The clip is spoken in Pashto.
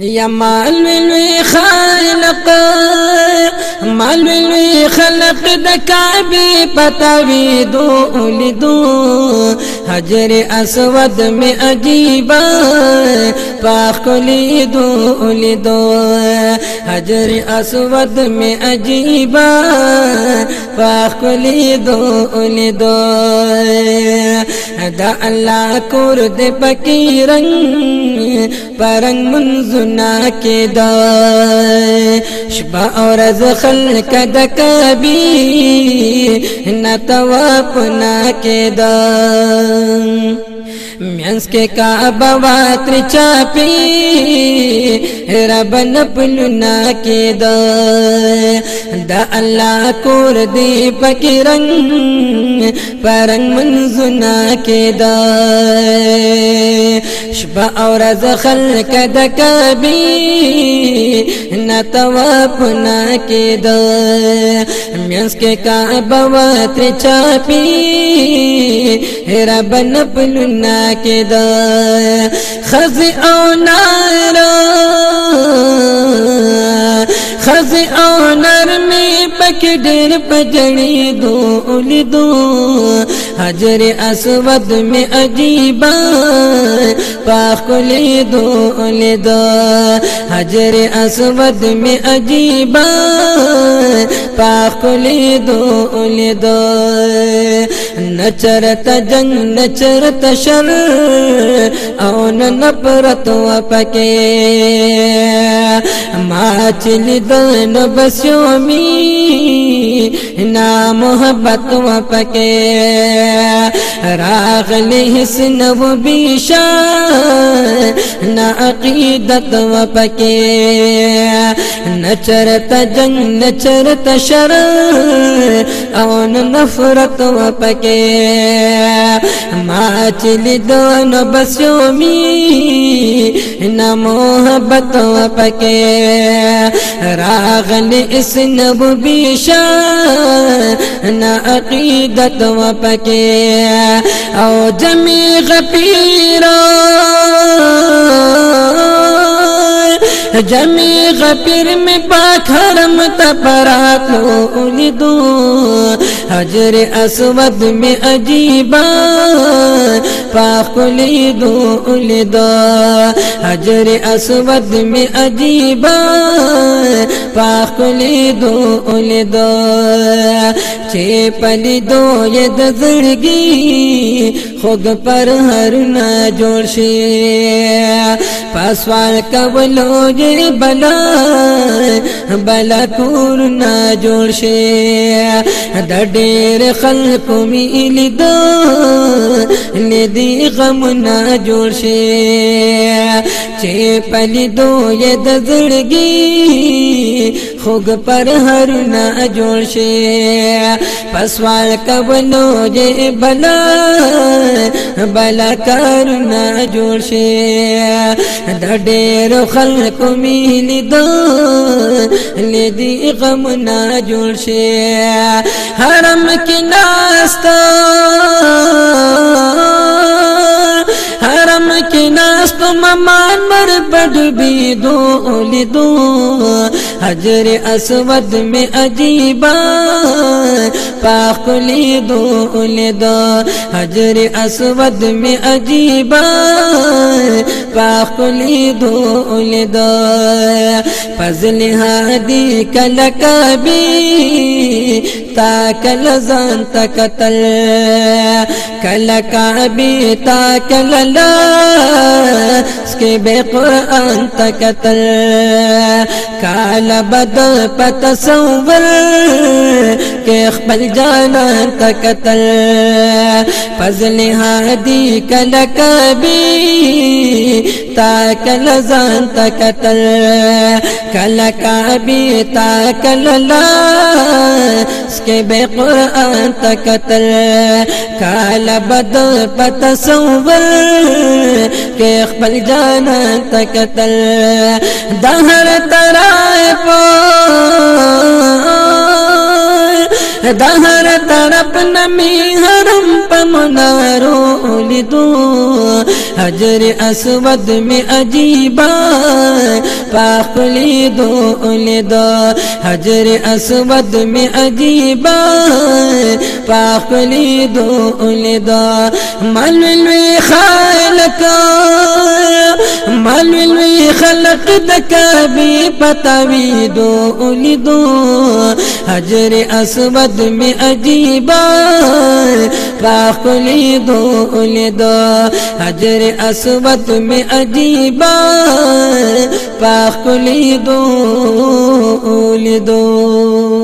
یا مال وی خالق مال وی خلق د کعبه پتاوی دو لیدو حجر اسود می عجیب پاک لیدو لیدو حجر اسود می عجیب پاک لیدو لیدو دا الله کور دې پکې رنگ پرنګ منزنا کې دا شبا اور از خلق د کبي نتوا پنا کې دا میانس کې کعبه وا تر چاپی رب نپلنا کې دا د الله کور دی پکې رنگ پرنګ منزنا کې دا شپه او رز خلق د کبي نتوا پنا کې دا میانس کې کعبه و تر چاپی رب نپلنا کې دا خز او نار خز او نر می پکې ډېر پجړې دو الیدو حجر اسود می عجیبا پاک کلی دو له دو حجر اسود می عجیبا پاک کلی دو دو نچرت جن نچرت شر او نن پرتو پکې ما چې لید نه بس یو می نا محبت و پکې راغ له سن و بيش نا عقیدت و پکې نچر ته جن نچر ته شر او نفرت و پکې ما چلی دونو بس یومی نا محبت و پکے راغل اس نبو بیشا نا عقیدت و پکے او جمی غفیران جمی غفیر میں پاک حرم تا لو اولی حجر اسود میں عجیبا پاک لیدو لیدو حجر اسود می عجیبا پاک لیدو لیدو چې پلیدو یې د زړګي خود پر هر نه جوړ شي پاسوال کولو یې بلا بلا کور نه جوړ شي د ډېر خلکو می لید لید دې غم نه جوړ شي چې پلي دوی د زړګي خوګ پر هر نه جوړ شي پسوال کبنو دې بلا بلا کار نه جوړ شي د ډېر خلق می لیدو لیدي غم نه جوړ شي حرم کې ناستا ناس په ممان مر بي دو ولي دو حجر اسود میں عجیبا پا کنی دون دو حضور اسود میں عجیبا پا کنی دھون دو پزنہ دی کل کا بیل زان تقتل کل کا بھی تاکل لا اس کے بے قرآن تکتل کالا بد پت سوبر کې خپل جان ته قتل فضل هادي کله کبي تا کله ځان ته قتل کله کبي تا کله لا کې به قران تکتل کاله بدل پت سوور کې خپل جان تکتل دهر ترای په دهر طرف نمی حرم په منارو لیدو حجر اسود می عجیبا پاکلی دو لدا حجر اسود می عجیبا پاکلی دو لدا مل وی خالق مل وی خلق دکبی پتاوی دو لدا حجر اسود می عجیبا کا دو کلی دو حجر اسوت میں عجیب پاک دو کلی